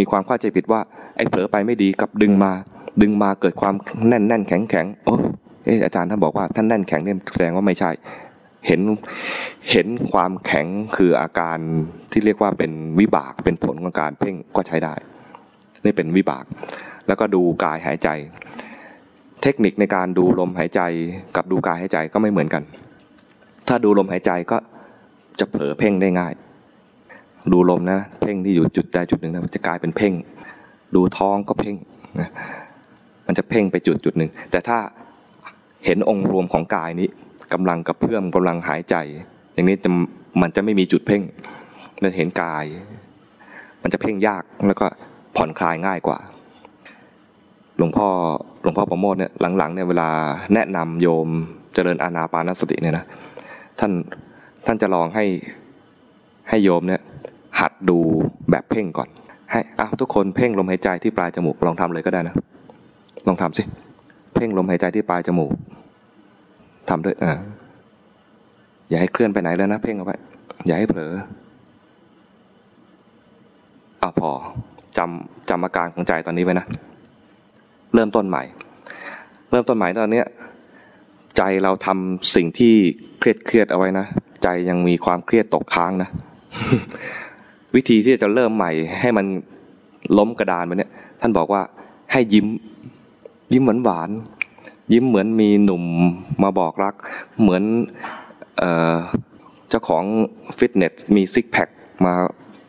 มีความเข้าใจผิดว่าไอ้เผลอไปไม่ดีกับดึงมา ดึงมาเกิดความแน่นแน่นแข็งแข็งโอ้เอออาจารย์ท่านบอกว่าท่านแน่นแข็งเนี่ยแสดงว่าไม่ใช่เห็นเห็นความแข็งคืออาการที่เรียกว่าเป็นวิบากเป็นผลของการเพ่งก็ใช้ได้ นี่เป็นวิบาก แล้วก็ดูกายหายใจ เทคนิคในการดูลมหายใจกับดูกายหายใจก็ไม่เหมือนกัน ถ้าดูลมหายใจก็จะเผลอเพ่งได้ง่าย ดูลมนะเพ่งที่อยู่จุดใดจุดหนึ่งนะมันจะกลายเป็นเพ่ง ดูท้องก็เพ่งนะมันจะเพ่งไปจุดจุดหนึ่ง แต่ถ้าเห็นองค์รวมของกายนี้กำลังกระเพื่อมกำลังหายใจ อย่างนี้จะมันจะไม่มีจุดเพ่งมันเห็นกาย มันจะเพ่งยากแล้วก็ผ่อนคลายง่ายกว่า หลวงพ่อหลวงพ่อประโมทเนี่ยหลังๆเนี่ยเวลาแนะนำโยมเจริญอานาปานสติเนี่ยนะท่านท่านจะลองให้ ให้โยมเนี่ยหัดดูแบบเพ่งก่อน ให้อ้าวทุกคนเพ่งลมหายใจที่ปลายจมูกลองทำเลยก็ได้นะ ลองทำสิ เพ่งลมหายใจที่ปลายจมูกทำด้วยอ่าอย่าให้เคลื่อนไปไหนแล้วนะเพ่งเอาไว้อย่าให้เผลออะพอจำจำอาการของใจตอนนี้ไว้นะ เริ่มต้นใหม่ เริ่มต้นใหม่ตอนเนี้ยใจเราทำสิ่งที่เครียดเครียดเอาไว้นะ ใจยังมีความเครียดตกค้างนะ วิธีที่จะเริ่มใหม่ให้มันล้มกระดานไปเนี่ยท่านบอกว่าให้ยิ้ม ยิ้มหวานหวานๆยิ้มเหมือนมีหนุ่มมาบอกรัก เหมือนเเจ้าของฟิตเนสมีซิกแพคมา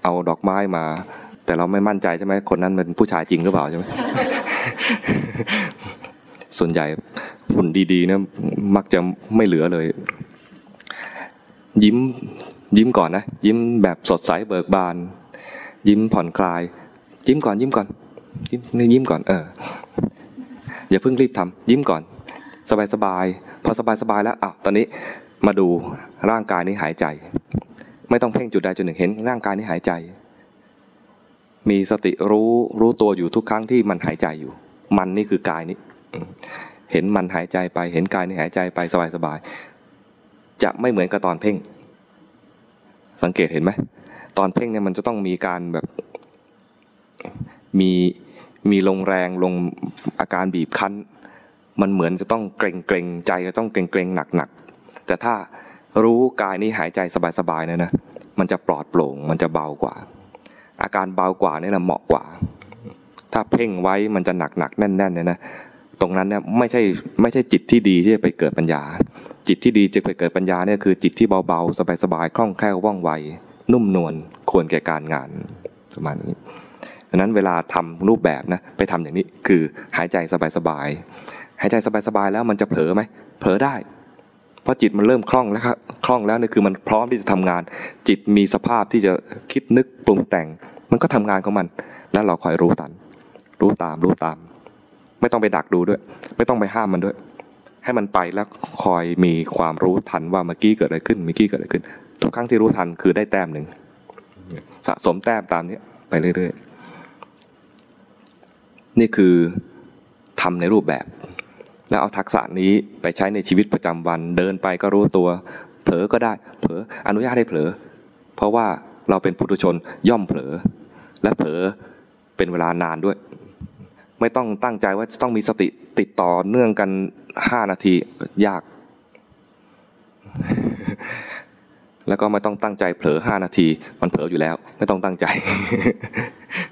เอาดอกไม้มา แต่เราไม่มั่นใจใช่ไหมคนนั้นเป็นผู้ชายจริงหรือเปล่าใช่ไหมส่วนใหญ่หุ่นดีๆเนี่ยมักจะไม่เหลือเลย ยิ้ม ยิ้มก่อนนะ ยิ้มแบบสดใสเบิกบาน ยิ้มผ่อนคลาย ยิ้มก่อนยิ้มก่อน ยิ้มนี่ยิ้มก่อนเอออย่าเพิ่งรีบทำยิ้มก่อน สบายสบายๆพอสบายสบายแล้วอ้าวตอนนี้มาดูร่างกายนี้หายใจ ไม่ต้องเพ่งจุดใดจุดหนึ่งเห็น ร่างกายนี้หายใจ มีสติรู้รู้ตัวอยู่ทุกครั้งที่มันหายใจอยู่ มันนี่คือกายนี้เห็นมันหายใจไป เห็นกายนี่หายใจไปสบายๆจะไม่เหมือนกับตอนเพ่ง สังเกตเห็นไหมตอนเพ่งเนี่ยมันจะต้องมีการแบบมีมีลงแรงลงอาการบีบคั้น มันเหมือนจะต้องเกรงเกรงใจจะต้องเกรงเกรงหนักหนักแต่ถ้ารู้กายนี้หายใจสบายๆเนี่ยนะมันจะปลอดโปร่งมันจะเบากว่า อาการเบากว่านี่แหละเหมาะกว่า ถ้าเพ่งไว้มันจะหนักหนักแน่นๆเนี่ยนะ ตรงนั้นเนี่ยไม่ใช่ไม่ใช่จิตที่ดีที่จะไปเกิดปัญญา จิตที่ดีจะไปเกิดปัญญาเนี่ยคือจิตที่เบาๆ สบายๆคล่องแคล่วว่องไว นุ่มนวลควรแก่การงานประมาณนี้ดังนั้นเวลาทำรูปแบบนะไปทำอย่างนี้คือหายใจสบายๆหายใจสบายๆแล้วมันจะเผลอไหมเผลอได้เพราะจิตมันเริ่มคล่องแล้วครับคล่องแล้วเนี่ยคือมันพร้อมที่จะทำงาน จิตมีสภาพที่จะคิดนึกปรุงแต่ง มันก็ทำงานของมัน แล้วเราคอยรู้ตัน รู้ตามรู้ตาม ไม่ต้องไปดักดูด้วย ไม่ต้องไปห้ามมันด้วย ให้มันไปแล้วคอยมีความรู้ทันว่าเมื่อกี้เกิดอะไรขึ้นเมื่อกี้เกิดอะไรขึ้น ทุกครั้งที่รู้ทันคือได้แต้มหนึ่งสะสมแต้มตามนี้ไปเรื่อยๆ นี่คือทำในรูปแบบ แล้วเอาทักษะนี้ไปใช้ในชีวิตประจำวัน เดินไปก็รู้ตัว เผลอก็ได้ เผลออนุญาตให้เผลอ เพราะว่าเราเป็นปุถุชนย่อมเผลอ และเผลอเป็นเวลานานด้วย ไม่ต้องตั้งใจว่าจะต้องมีสติติดต่อเนื่องกันห้านาทียาก แล้วก็ไม่ต้องตั้งใจเผลอห้านาที มันเผลออยู่แล้ว ไม่ต้องตั้งใจ